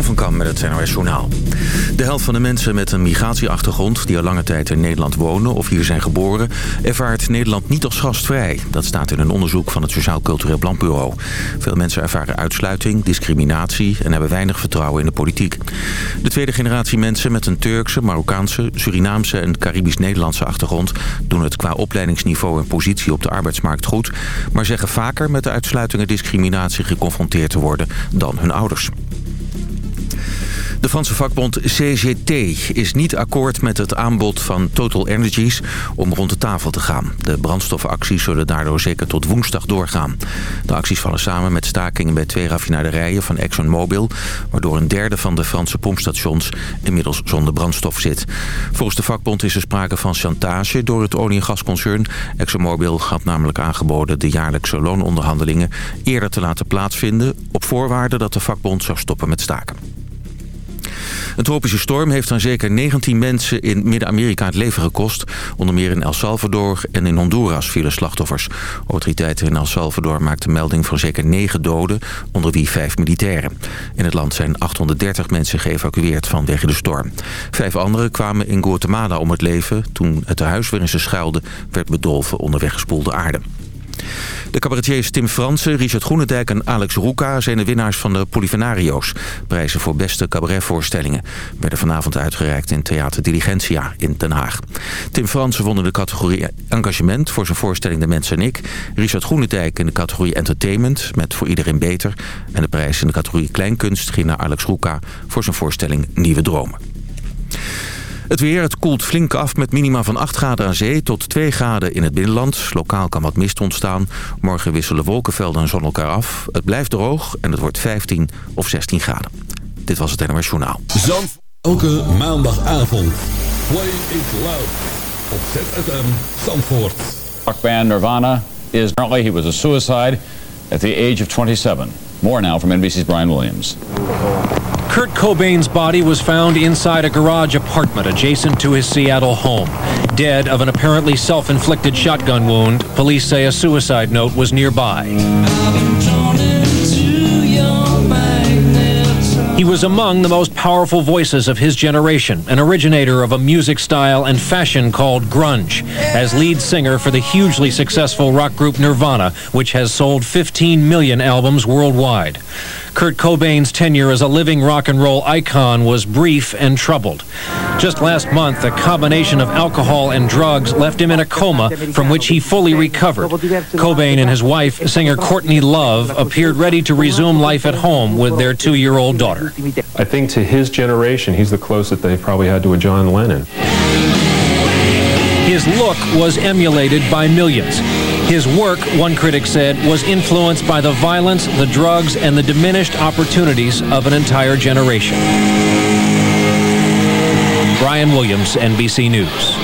Van Kam met het NOS Journaal. De helft van de mensen met een migratieachtergrond... die al lange tijd in Nederland wonen of hier zijn geboren... ervaart Nederland niet als gastvrij. Dat staat in een onderzoek van het Sociaal Cultureel Planbureau. Veel mensen ervaren uitsluiting, discriminatie... en hebben weinig vertrouwen in de politiek. De tweede generatie mensen met een Turkse, Marokkaanse... Surinaamse en Caribisch-Nederlandse achtergrond... doen het qua opleidingsniveau en positie op de arbeidsmarkt goed... maar zeggen vaker met de uitsluiting en discriminatie geconfronteerd te worden dan hun ouders. De Franse vakbond CGT is niet akkoord met het aanbod van Total Energies om rond de tafel te gaan. De brandstofacties zullen daardoor zeker tot woensdag doorgaan. De acties vallen samen met stakingen bij twee raffinaderijen van ExxonMobil... waardoor een derde van de Franse pompstations inmiddels zonder brandstof zit. Volgens de vakbond is er sprake van chantage door het olie- en gasconcern. ExxonMobil had namelijk aangeboden de jaarlijkse loononderhandelingen eerder te laten plaatsvinden... op voorwaarde dat de vakbond zou stoppen met staken. Een tropische storm heeft aan zeker 19 mensen in Midden-Amerika het leven gekost. Onder meer in El Salvador en in Honduras vielen slachtoffers. Autoriteiten in El Salvador maakten melding van zeker 9 doden, onder wie 5 militairen. In het land zijn 830 mensen geëvacueerd vanwege de storm. Vijf anderen kwamen in Guatemala om het leven toen het huis waarin ze schuilden werd bedolven onder weggespoelde aarde. De cabaretiers Tim Fransen, Richard Groenendijk en Alex Roeka... zijn de winnaars van de Polivenario's. Prijzen voor beste cabaretvoorstellingen... werden vanavond uitgereikt in Theater Diligentia in Den Haag. Tim Fransen won in de categorie engagement... voor zijn voorstelling De Mensen en Ik. Richard Groenendijk in de categorie entertainment... met Voor Iedereen Beter. En de prijs in de categorie kleinkunst ging naar Alex Roeka... voor zijn voorstelling Nieuwe Dromen. Het weer, het koelt flink af met minima van 8 graden aan zee tot 2 graden in het binnenland. Lokaal kan wat mist ontstaan. Morgen wisselen wolkenvelden en zon elkaar af. Het blijft droog en het wordt 15 of 16 graden. Dit was het NMS Journaal. Zand elke maandagavond. Play it loud op ZFM Zandvoort. Rock Nirvana is apparently he was a suicide at the age of 27. More now from NBC's Brian Williams. Kurt Cobain's body was found inside a garage apartment adjacent to his Seattle home. Dead of an apparently self-inflicted shotgun wound, police say a suicide note was nearby. He was among the most powerful voices of his generation, an originator of a music style and fashion called grunge, as lead singer for the hugely successful rock group Nirvana, which has sold 15 million albums worldwide. Kurt Cobain's tenure as a living rock and roll icon was brief and troubled. Just last month, a combination of alcohol and drugs left him in a coma from which he fully recovered. Cobain and his wife, singer Courtney Love, appeared ready to resume life at home with their two-year-old daughter. I think to his generation, he's the closest they probably had to a John Lennon. His look was emulated by millions. His work, one critic said, was influenced by the violence, the drugs, and the diminished opportunities of an entire generation. Brian Williams, NBC News.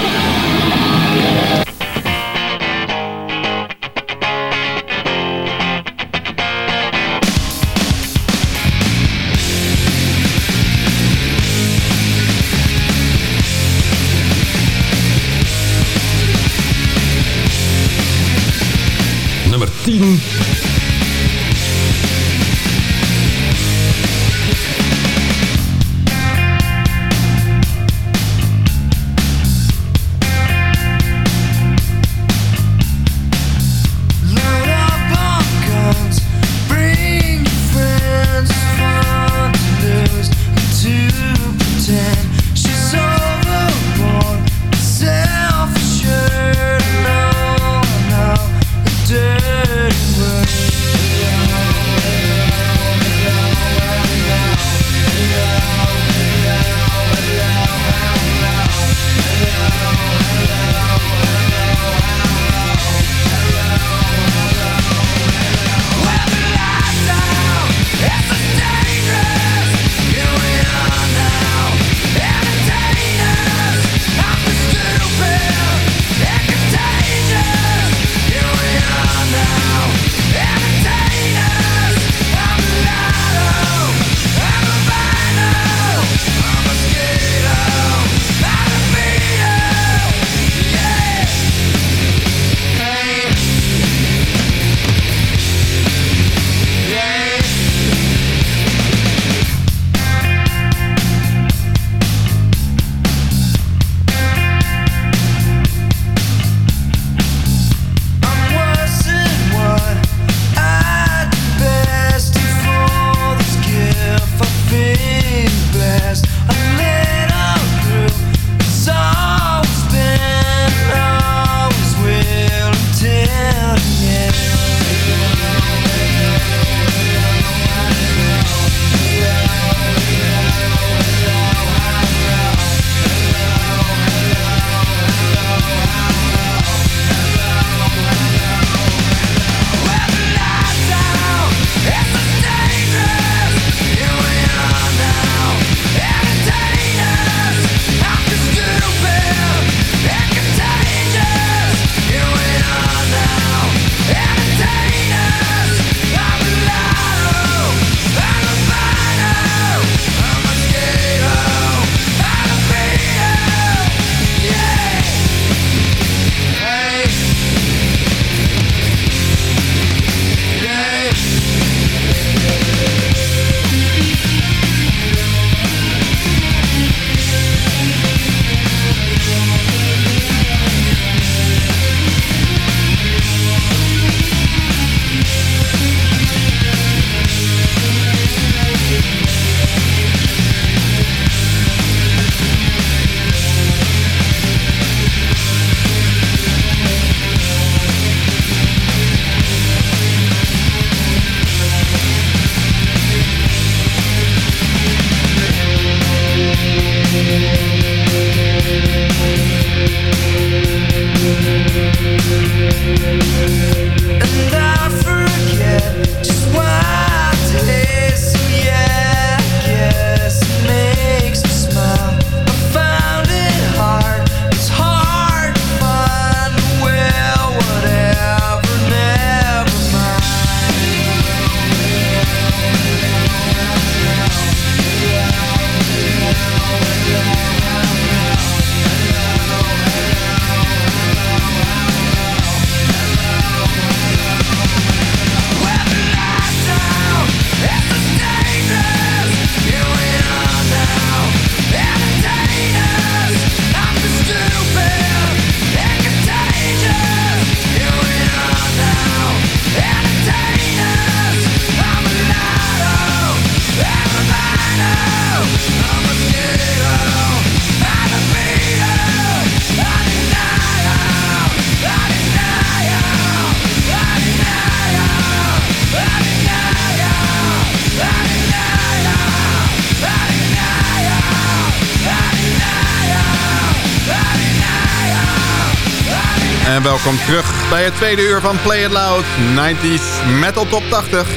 Welkom terug bij het tweede uur van Play It Loud 90s Metal Top 80,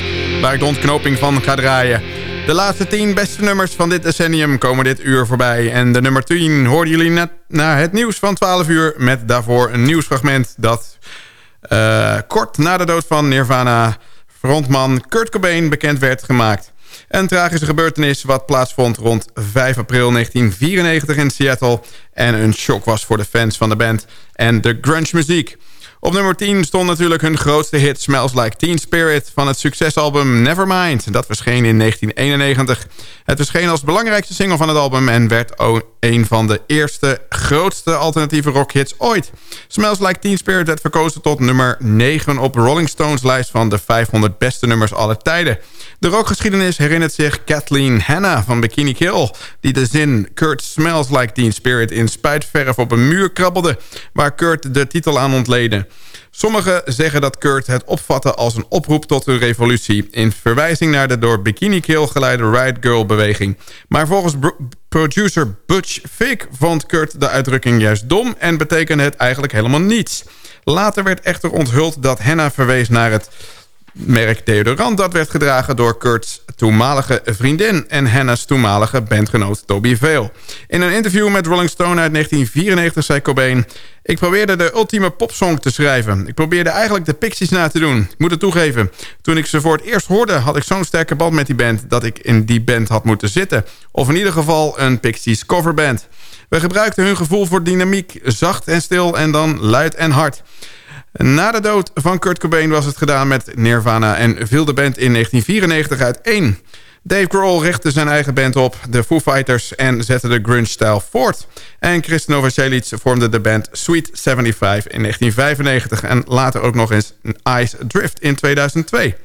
waar ik de ontknoping van ga draaien. De laatste 10 beste nummers van dit decennium komen dit uur voorbij. En de nummer 10 hoorden jullie net na het nieuws van 12 uur... met daarvoor een nieuwsfragment dat uh, kort na de dood van Nirvana... frontman Kurt Cobain bekend werd gemaakt. Een tragische gebeurtenis wat plaatsvond rond 5 april 1994 in Seattle... en een shock was voor de fans van de band en de grunge muziek. Op nummer 10 stond natuurlijk hun grootste hit Smells Like Teen Spirit... van het succesalbum Nevermind. Dat verscheen in 1991. Het verscheen als belangrijkste single van het album... en werd een van de eerste grootste alternatieve rockhits ooit. Smells Like Teen Spirit werd verkozen tot nummer 9 op Rolling Stones lijst... van de 500 beste nummers aller tijden. De rockgeschiedenis herinnert zich Kathleen Hanna van Bikini Kill... die de zin Kurt Smells Like Teen Spirit in spuitverf op een muur krabbelde... waar Kurt de titel aan ontleden. Sommigen zeggen dat Kurt het opvatte als een oproep tot een revolutie... in verwijzing naar de door Bikini Kill geleide Riot Girl beweging. Maar volgens producer Butch Vig vond Kurt de uitdrukking juist dom... en betekende het eigenlijk helemaal niets. Later werd echter onthuld dat Henna verwees naar het merk deodorant dat werd gedragen door Kurt's toenmalige vriendin... en Hannah's toenmalige bandgenoot Toby Vale. In een interview met Rolling Stone uit 1994 zei Cobain... Ik probeerde de ultieme popsong te schrijven. Ik probeerde eigenlijk de Pixies na te doen. Ik moet het toegeven. Toen ik ze voor het eerst hoorde... had ik zo'n sterke band met die band... dat ik in die band had moeten zitten. Of in ieder geval een Pixies coverband. We gebruikten hun gevoel voor dynamiek. Zacht en stil en dan luid en hard. Na de dood van Kurt Cobain was het gedaan met Nirvana... en viel de band in 1994 uiteen. Dave Grohl richtte zijn eigen band op, de Foo Fighters... en zette de grunge-stijl voort. En Chris Novoselic vormde de band Sweet 75 in 1995... en later ook nog eens Ice Drift in 2002.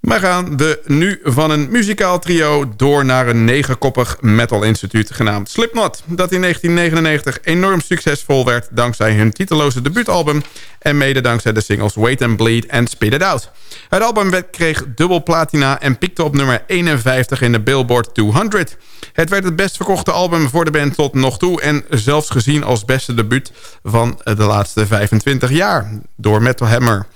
We gaan de nu van een muzikaal trio door naar een negenkoppig metal-instituut genaamd Slipknot... dat in 1999 enorm succesvol werd dankzij hun titeloze debuutalbum... en mede dankzij de singles Wait and Bleed en Spit It Out. Het album kreeg dubbel platina en pikte op nummer 51 in de Billboard 200. Het werd het best verkochte album voor de band tot nog toe... en zelfs gezien als beste debuut van de laatste 25 jaar door Metal Hammer...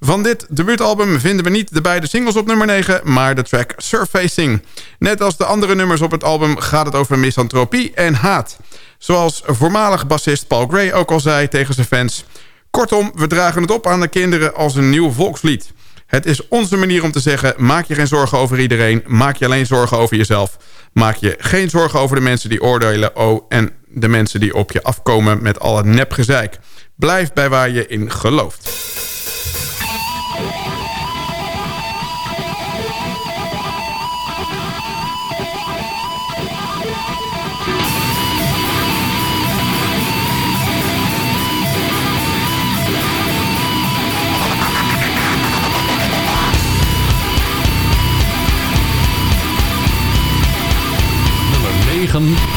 Van dit debuutalbum vinden we niet de beide singles op nummer 9... maar de track Surfacing. Net als de andere nummers op het album gaat het over misantropie en haat. Zoals voormalig bassist Paul Gray ook al zei tegen zijn fans... Kortom, we dragen het op aan de kinderen als een nieuw volkslied. Het is onze manier om te zeggen... maak je geen zorgen over iedereen, maak je alleen zorgen over jezelf. Maak je geen zorgen over de mensen die oordelen... Oh, en de mensen die op je afkomen met al het nepgezeik. Blijf bij waar je in gelooft. Welcome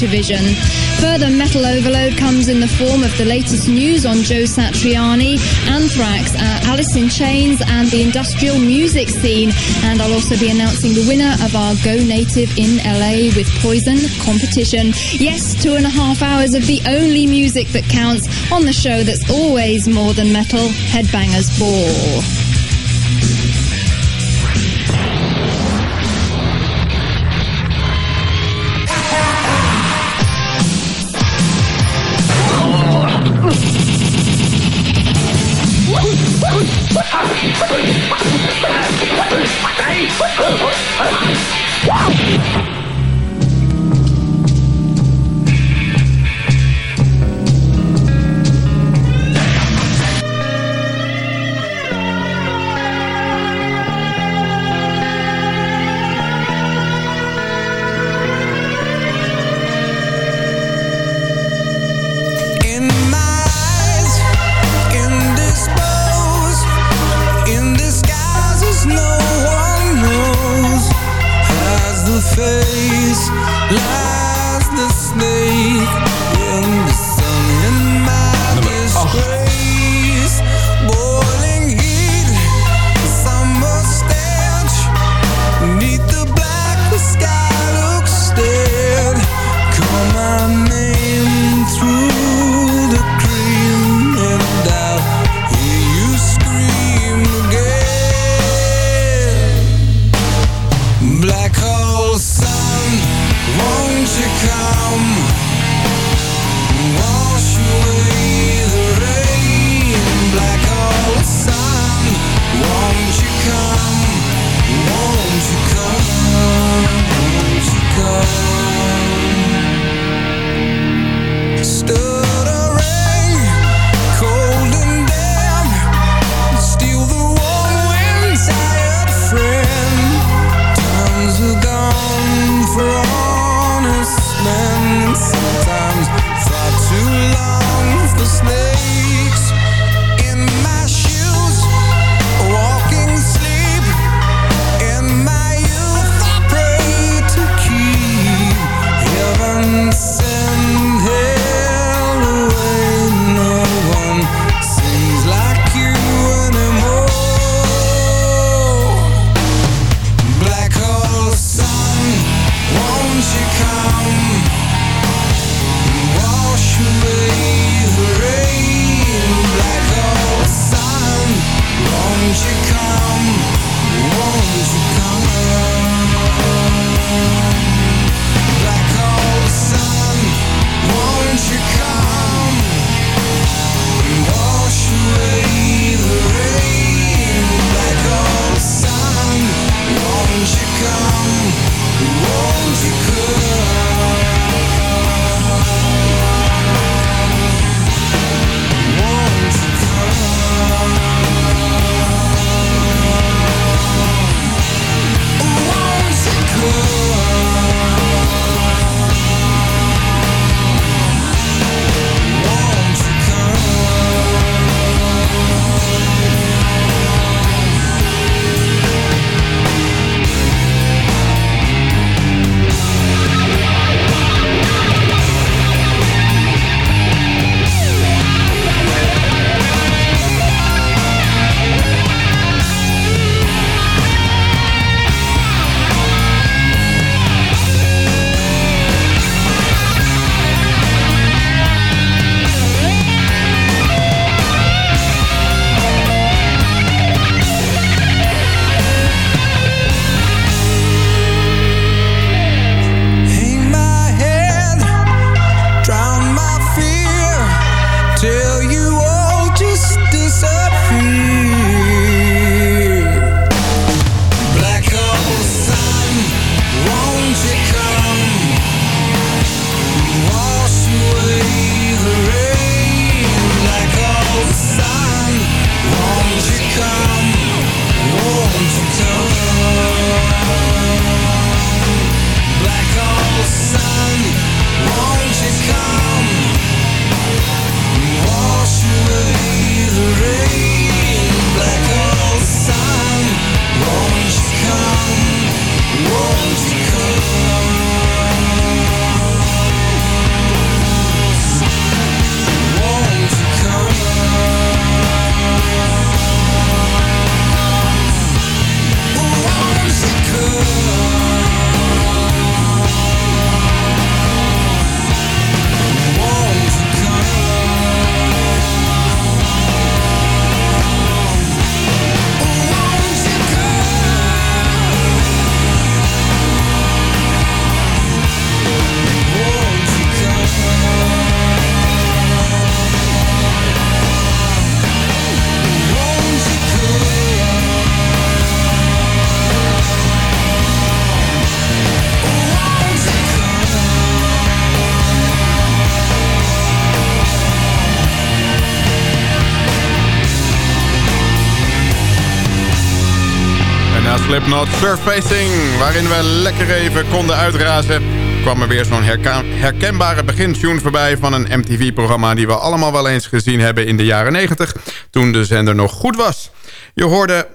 Motorvision. Further metal overload comes in the form of the latest news on Joe Satriani, Anthrax, uh, Alice in Chains, and the industrial music scene. And I'll also be announcing the winner of our Go Native in LA with Poison competition. Yes, two and a half hours of the only music that counts on the show that's always more than metal, Headbangers Ball. Slipknot Surfacing, waarin we lekker even konden uitrazen, kwam er weer zo'n herkenbare begintune voorbij van een MTV-programma die we allemaal wel eens gezien hebben in de jaren 90, toen de zender nog goed was. Je hoorde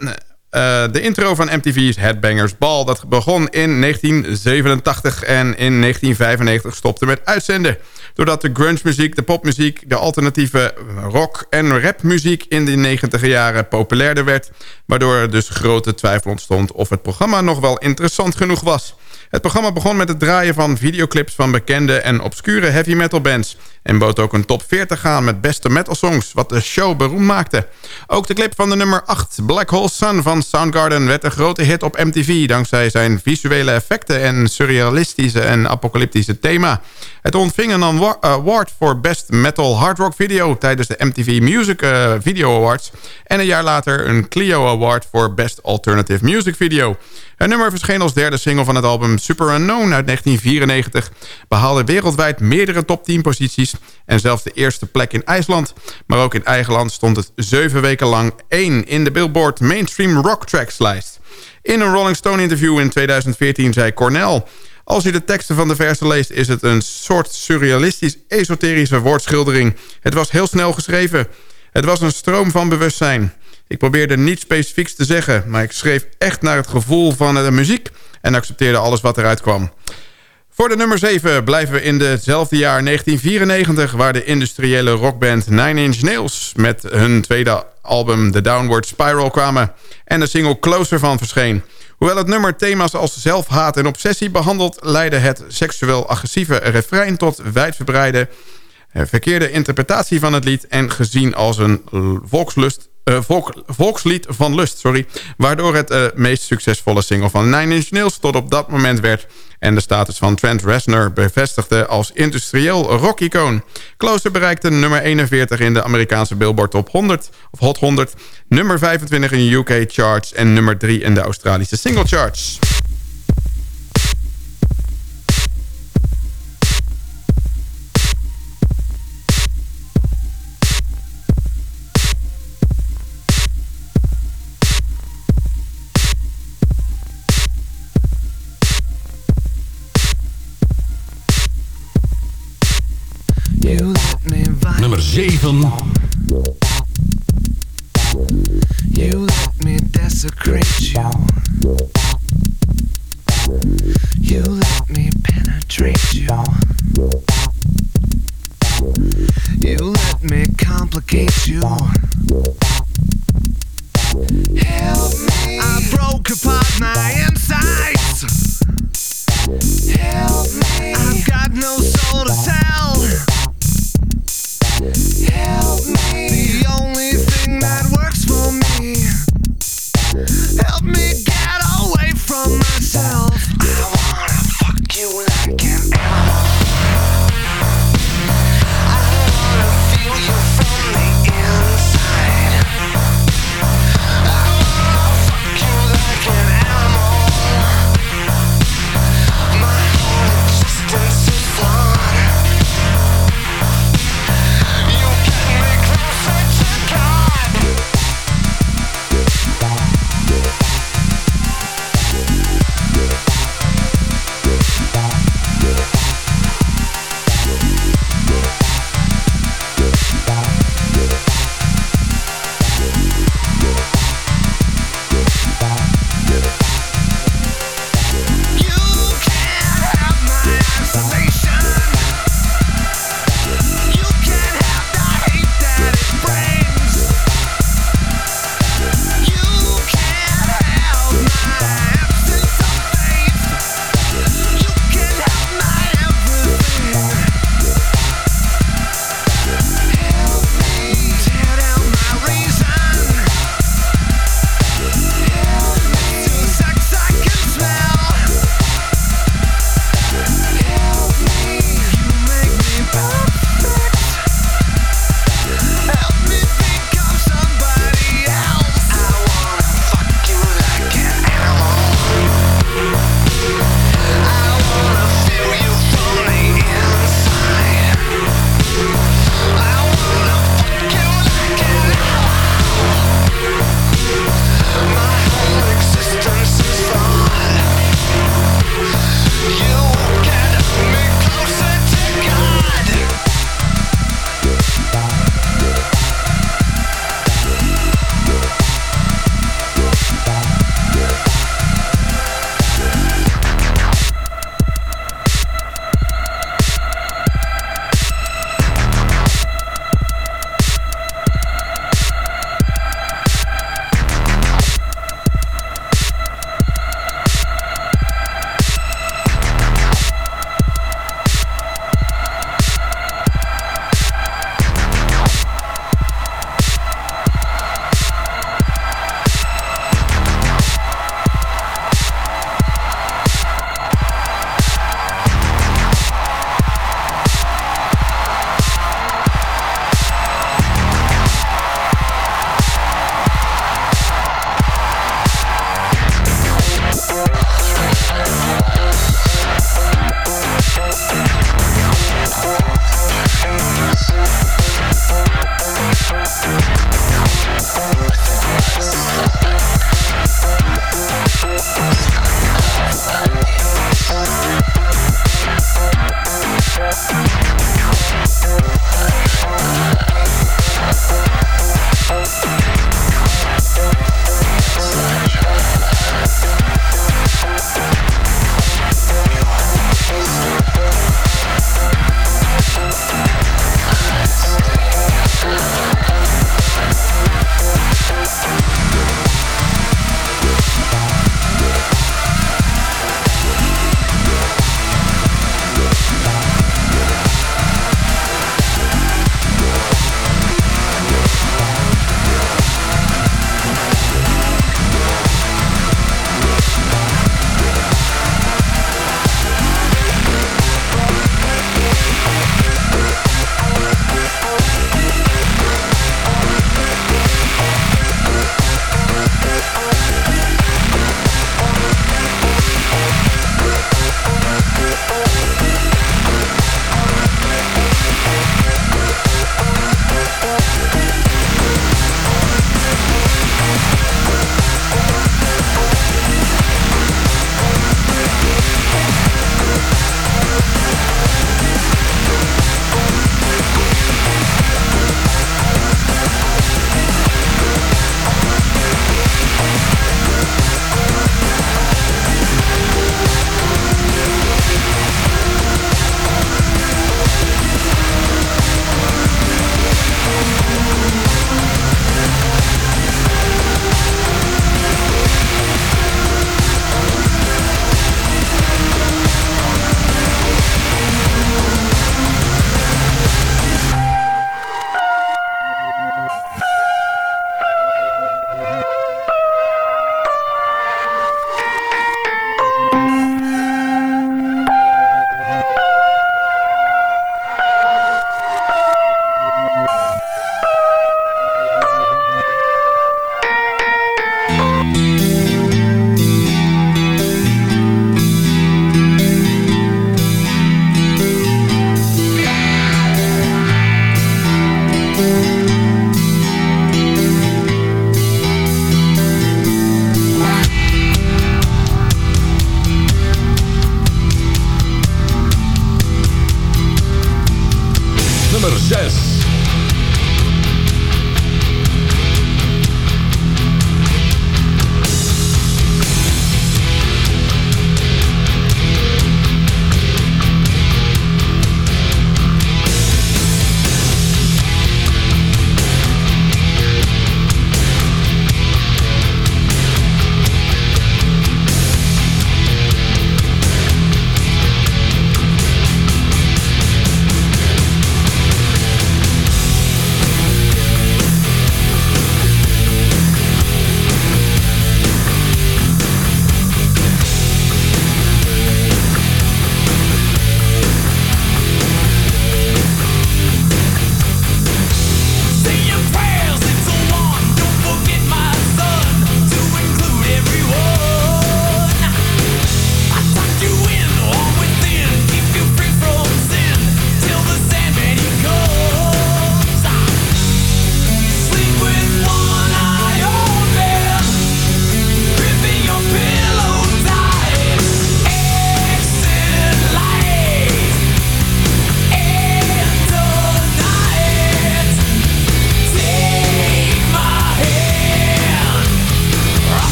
uh, de intro van MTV's Headbangers Ball. Dat begon in 1987 en in 1995 stopte met uitzenden. Doordat de grunge muziek, de popmuziek, de alternatieve rock- en rapmuziek in de 90 jaren populairder werd. Waardoor er dus grote twijfel ontstond of het programma nog wel interessant genoeg was. Het programma begon met het draaien van videoclips van bekende en obscure heavy metal bands... en bood ook een top 40 aan met beste metal songs, wat de show beroemd maakte. Ook de clip van de nummer 8, Black Hole Sun van Soundgarden... werd een grote hit op MTV dankzij zijn visuele effecten... en surrealistische en apocalyptische thema. Het ontving een award voor Best Metal Hard Rock Video... tijdens de MTV Music uh, Video Awards... en een jaar later een Clio Award voor Best Alternative Music Video... Het nummer verscheen als derde single van het album Super Unknown uit 1994... behaalde wereldwijd meerdere top 10 posities... en zelfs de eerste plek in IJsland. Maar ook in eigen land stond het zeven weken lang één... in de Billboard Mainstream Rock Tracks lijst. In een Rolling Stone interview in 2014 zei Cornell... Als je de teksten van de versen leest... is het een soort surrealistisch, esoterische woordschildering. Het was heel snel geschreven. Het was een stroom van bewustzijn. Ik probeerde niet specifieks te zeggen, maar ik schreef echt naar het gevoel van de muziek... en accepteerde alles wat eruit kwam. Voor de nummer 7 blijven we in hetzelfde jaar 1994... waar de industriële rockband Nine Inch Nails... met hun tweede album The Downward Spiral kwamen... en de single Closer van verscheen. Hoewel het nummer thema's als zelfhaat en obsessie behandelt... leidde het seksueel agressieve refrein tot wijdverbreide... Eh, verkeerde interpretatie van het lied... en gezien als een volkslust volk, volkslied van Lust, sorry. Waardoor het uh, meest succesvolle single van Nine Inch Nails tot op dat moment werd. En de status van Trent Reznor bevestigde als industrieel rock-icoon. Closer bereikte nummer 41 in de Amerikaanse Billboard Top 100, of Hot 100. Nummer 25 in de UK charts en nummer 3 in de Australische single charts. Nummer 7. You let me desecrate you. You let me penetrate you. You let me complicate you. Help me. I broke apart my insides. Help me. I've got no soul to tell. Help me. The only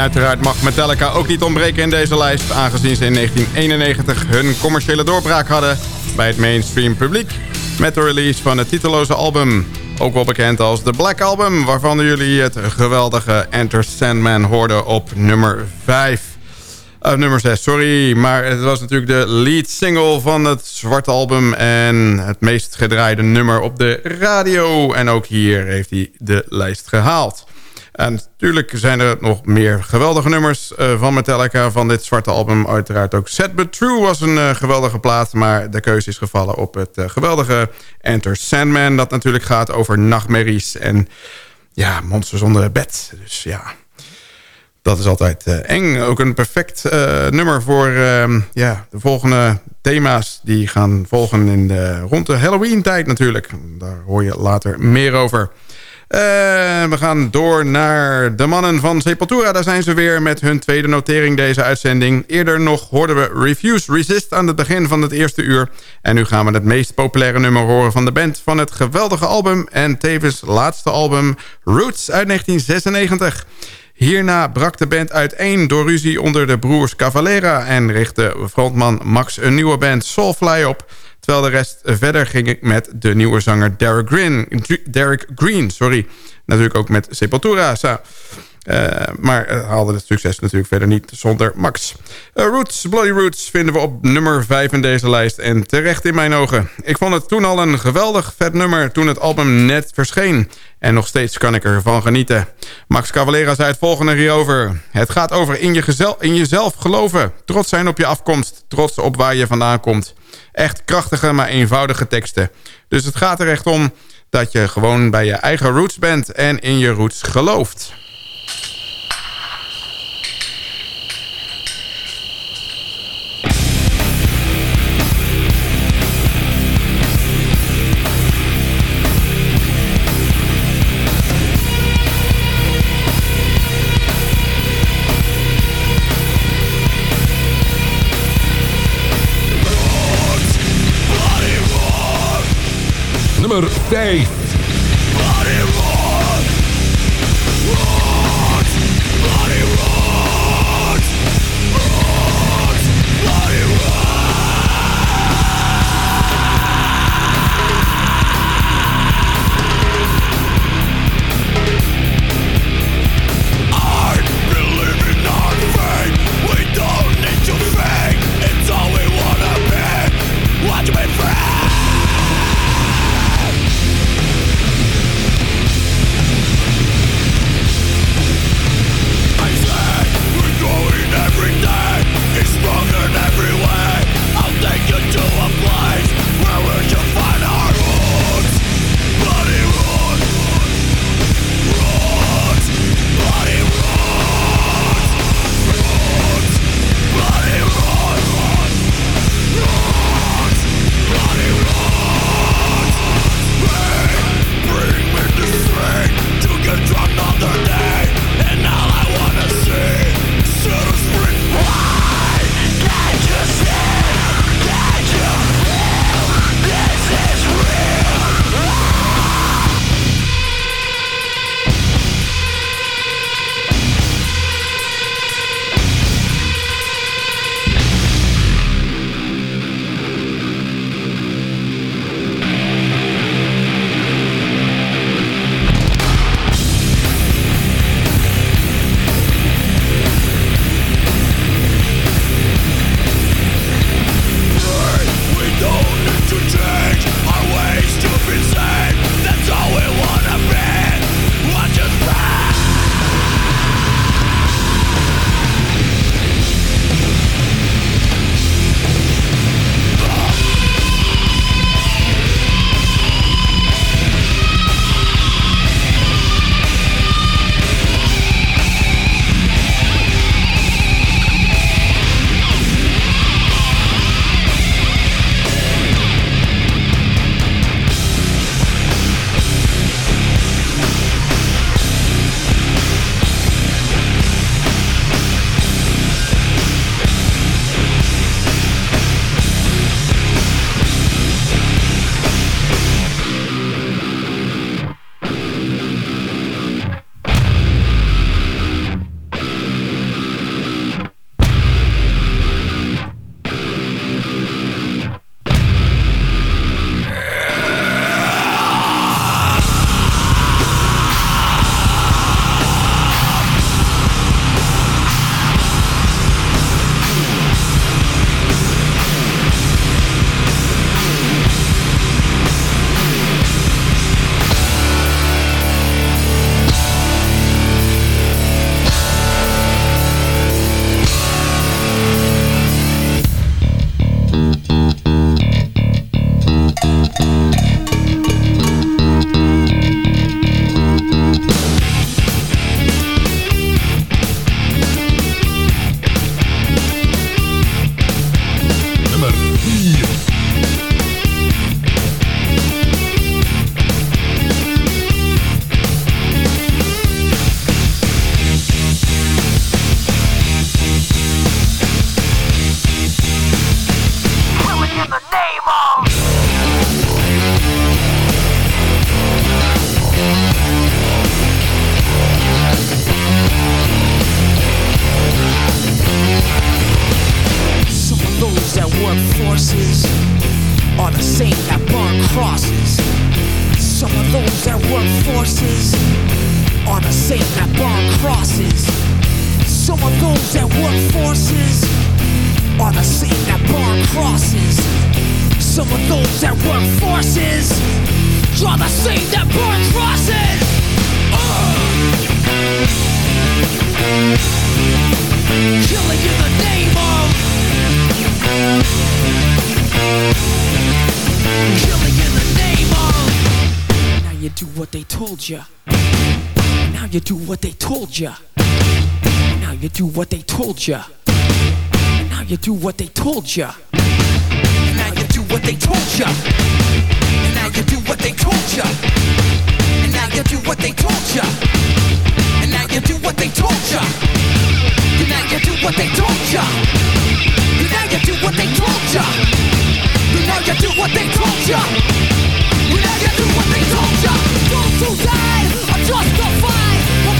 uiteraard mag Metallica ook niet ontbreken in deze lijst... aangezien ze in 1991 hun commerciële doorbraak hadden bij het mainstream publiek... met de release van het titeloze album Ook wel bekend als The Black Album, waarvan jullie het geweldige Enter Sandman hoorden op nummer 5. Uh, nummer 6, sorry. Maar het was natuurlijk de lead single van het Zwarte Album... en het meest gedraaide nummer op de radio. En ook hier heeft hij de lijst gehaald. En natuurlijk zijn er nog meer geweldige nummers uh, van Metallica... van dit zwarte album. Uiteraard ook Set But True was een uh, geweldige plaat... maar de keuze is gevallen op het uh, geweldige Enter Sandman... dat natuurlijk gaat over nachtmerries en ja, monsters onder bed. Dus ja, dat is altijd eng. Ook een perfect nummer voor ehm, ja, de volgende thema's... die gaan volgen in de, rond de Halloween-tijd natuurlijk. Daar hoor je later meer over... Uh, we gaan door naar de mannen van Sepultura. Daar zijn ze weer met hun tweede notering deze uitzending. Eerder nog hoorden we Refuse Resist aan het begin van het eerste uur. En nu gaan we het meest populaire nummer horen van de band... van het geweldige album en tevens laatste album Roots uit 1996. Hierna brak de band uiteen door ruzie onder de broers Cavalera... en richtte frontman Max een nieuwe band Soulfly op... Terwijl de rest verder ging met de nieuwe zanger Derek Green. Derek Green sorry. Natuurlijk ook met Sepultura. Uh, maar uh, haalde het succes natuurlijk verder niet zonder Max. Uh, Roots, Bloody Roots vinden we op nummer 5 in deze lijst. En terecht in mijn ogen. Ik vond het toen al een geweldig vet nummer toen het album net verscheen. En nog steeds kan ik ervan genieten. Max Cavalera zei het volgende hierover. Het gaat over in, je in jezelf geloven. Trots zijn op je afkomst. Trots op waar je vandaan komt. Echt krachtige, maar eenvoudige teksten. Dus het gaat er echt om dat je gewoon bij je eigen roots bent en in je roots gelooft. Nummer 5. You do what they told ya Now you do what they told ya Now you do what they told ya Now you do what they told ya Now you do what they told ya And now you do what they told ya And now you do what they told ya And now you do what they told ya And now you do what they told ya And now you do what they told ya And now you do what they told ya Those who died are justified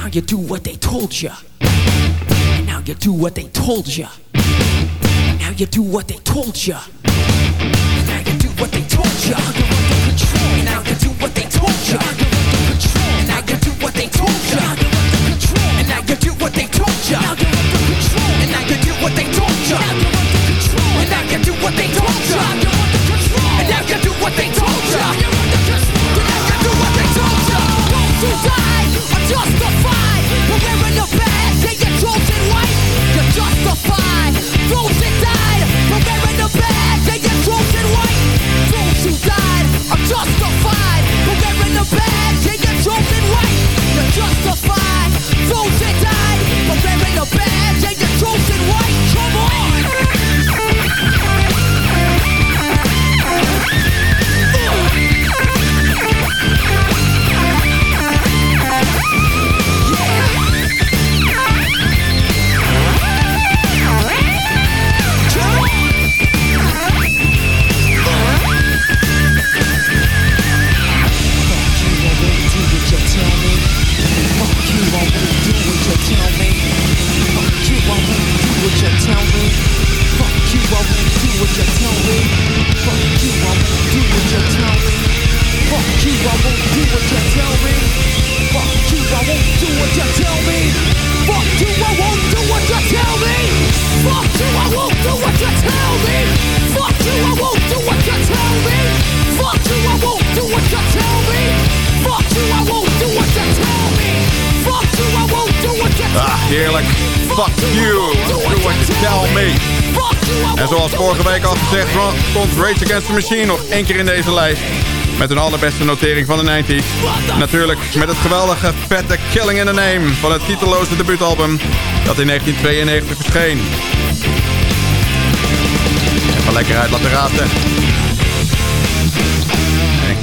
now you do what they told you And now you do what they told you And now you do what they told you And now you do what they told you And now you do what they told you And now you do what they told you And now you do what they told you You're under control And now you do what they told you under control And now you do what they told you Machine nog één keer in deze lijst. Met hun allerbeste notering van de 90s. Natuurlijk met het geweldige vette Killing in the Name van het titelloze debuutalbum dat in 1992 verscheen. Even lekker uit laten raten.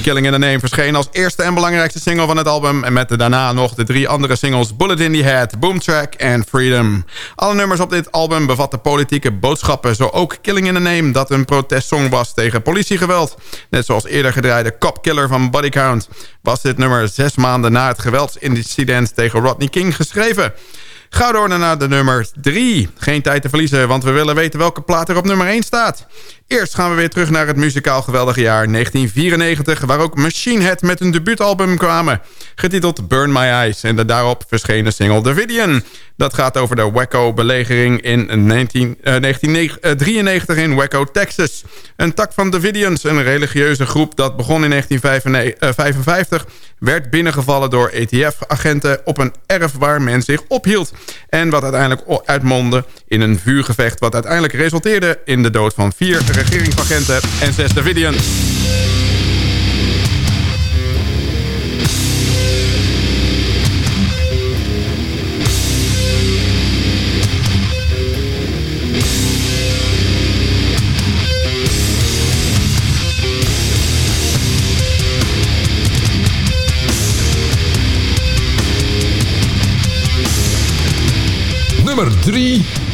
Killing in the Name verscheen als eerste en belangrijkste single van het album... en met daarna nog de drie andere singles Bullet in the Head, Boomtrack en Freedom. Alle nummers op dit album bevatten politieke boodschappen... zo ook Killing in the Name, dat een protestsong was tegen politiegeweld. Net zoals eerder gedraaide Cop Killer van Body Count... was dit nummer zes maanden na het geweldsincident tegen Rodney King geschreven... Ga door naar de nummer 3. Geen tijd te verliezen, want we willen weten welke plaat er op nummer 1 staat. Eerst gaan we weer terug naar het muzikaal geweldige jaar 1994... waar ook Machine Head met een debuutalbum kwamen. Getiteld Burn My Eyes en de daarop verschenen single Davidian. Dat gaat over de Waco-belegering in 19, eh, 1993 in Waco, Texas. Een tak van Davidians, een religieuze groep dat begon in 1955... werd binnengevallen door ETF-agenten op een erf waar men zich ophield. En wat uiteindelijk uitmondde in een vuurgevecht... wat uiteindelijk resulteerde in de dood van vier regeringsagenten en zes Davidians. Nummer 3.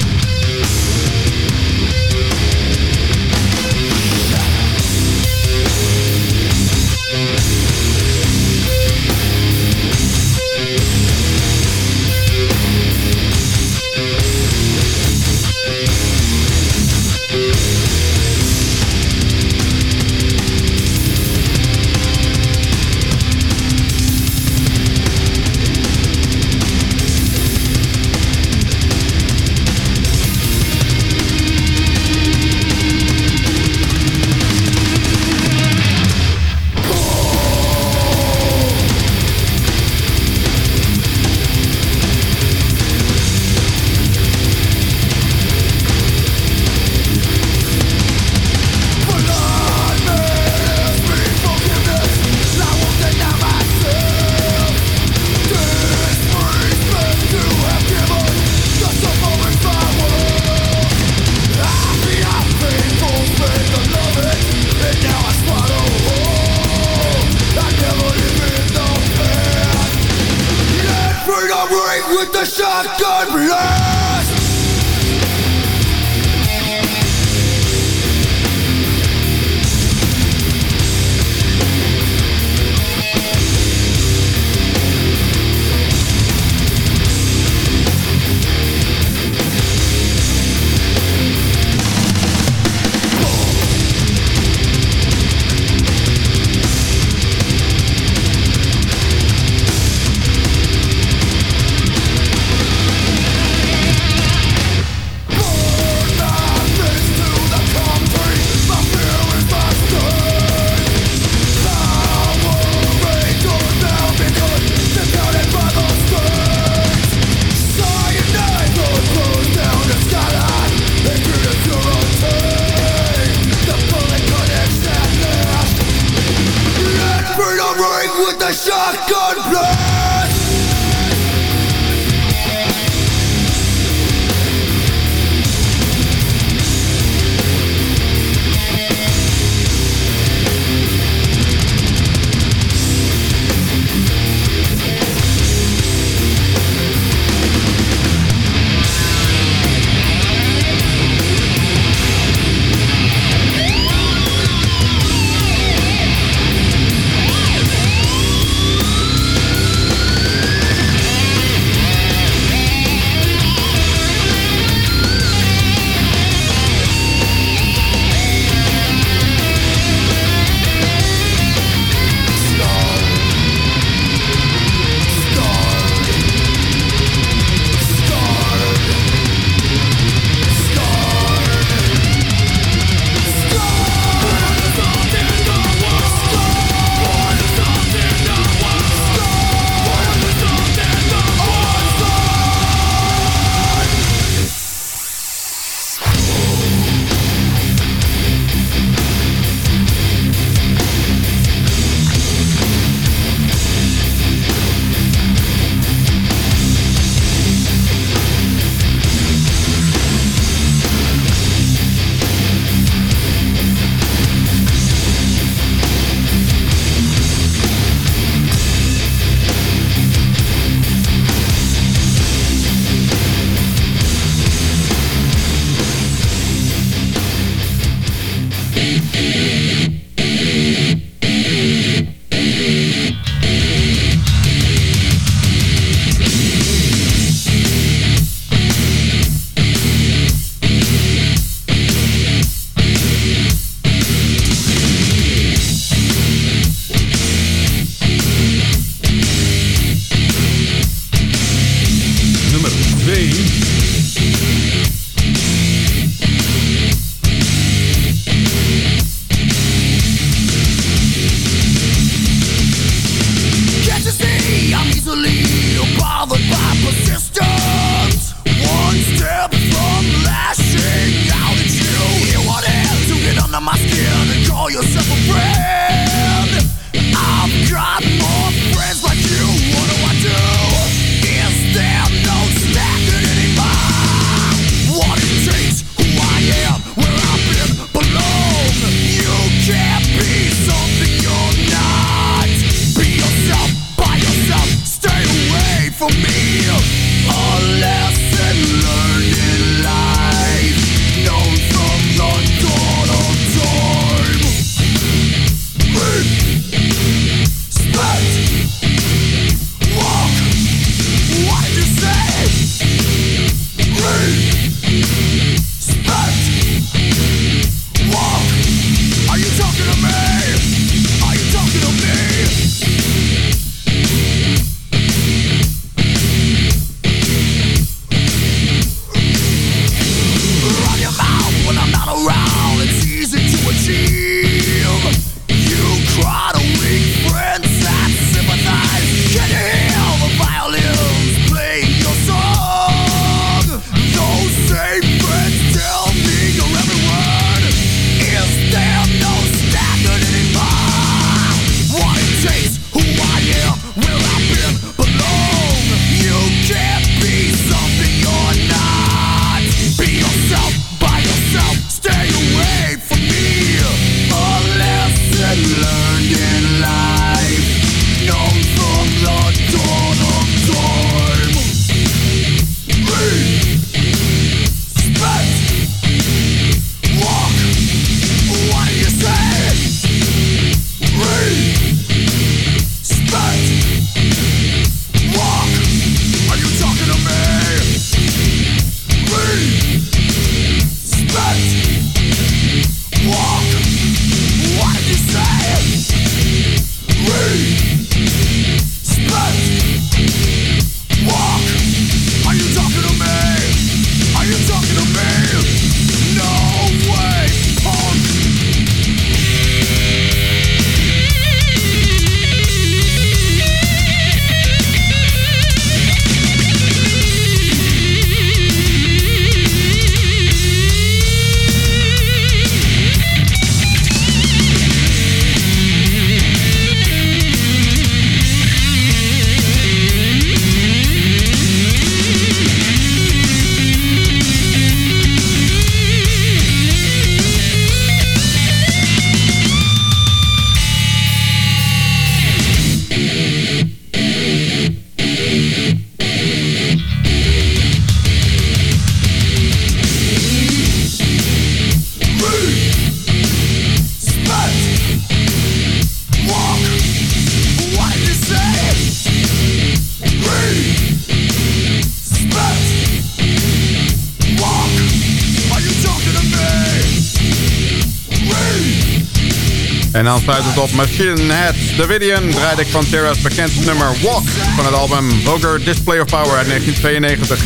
En aansluitend op Machine Head Davidian draaide ik Pantera's bekendste nummer Walk van het album Vulgar Display of Power uit 1992.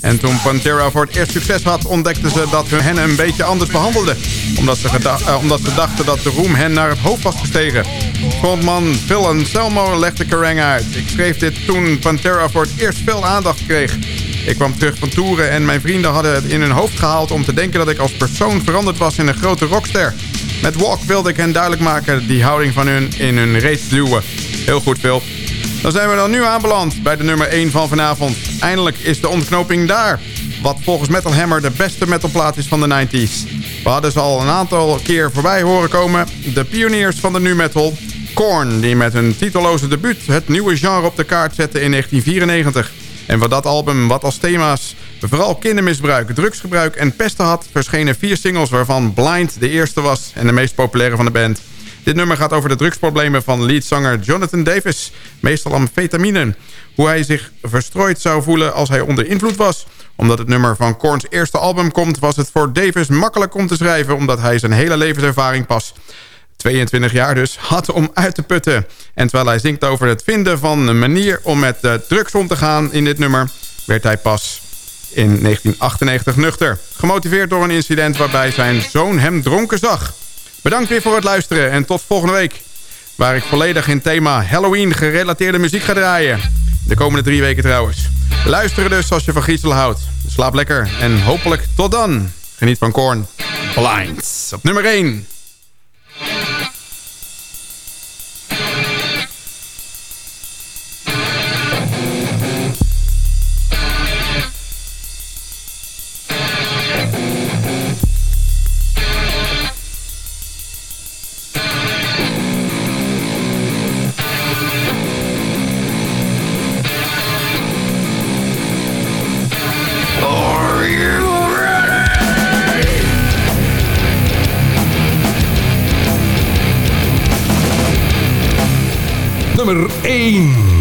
En toen Pantera voor het eerst succes had, ontdekten ze dat hun hen een beetje anders behandelde. Omdat ze, uh, omdat ze dachten dat de roem hen naar het hoofd was gestegen. Frontman Phil Anselmo legde Kerrang uit. Ik schreef dit toen Pantera voor het eerst veel aandacht kreeg. Ik kwam terug van toeren en mijn vrienden hadden het in hun hoofd gehaald... om te denken dat ik als persoon veranderd was in een grote rockster. Met Walk wilde ik hen duidelijk maken die houding van hun in hun reet duwen. Heel goed, Phil. Dan zijn we dan nu aanbeland bij de nummer 1 van vanavond. Eindelijk is de ontknoping daar. Wat volgens Metal Hammer de beste metalplaat is van de 90s. We hadden ze al een aantal keer voorbij horen komen. De pioniers van de nu metal. Korn, die met hun titelloze debuut het nieuwe genre op de kaart zette in 1994. En wat dat album wat als thema's vooral kindermisbruik, drugsgebruik en pesten had... verschenen vier singles waarvan Blind de eerste was en de meest populaire van de band. Dit nummer gaat over de drugsproblemen van leadzanger Jonathan Davis. Meestal amfetamine. Hoe hij zich verstrooid zou voelen als hij onder invloed was. Omdat het nummer van Korns eerste album komt... was het voor Davis makkelijk om te schrijven... omdat hij zijn hele levenservaring pas 22 jaar dus, had om uit te putten. En terwijl hij zingt over het vinden van een manier om met de drugs om te gaan in dit nummer... werd hij pas in 1998 nuchter. Gemotiveerd door een incident waarbij zijn zoon hem dronken zag. Bedankt weer voor het luisteren en tot volgende week. Waar ik volledig in thema Halloween gerelateerde muziek ga draaien. De komende drie weken trouwens. Luisteren dus als je van Giesel houdt. Slaap lekker en hopelijk tot dan. Geniet van Korn. Blind. Op nummer 1. Nummer 1.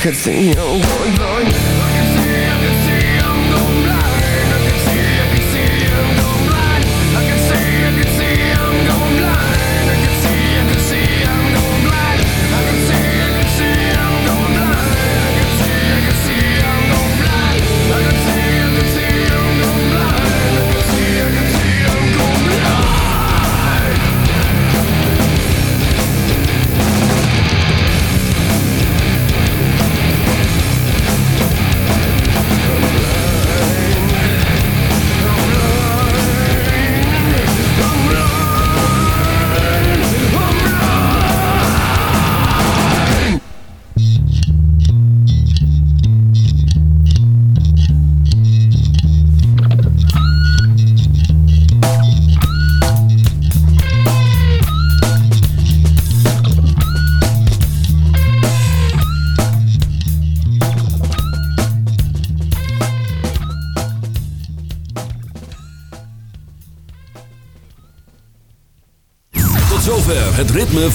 Could see you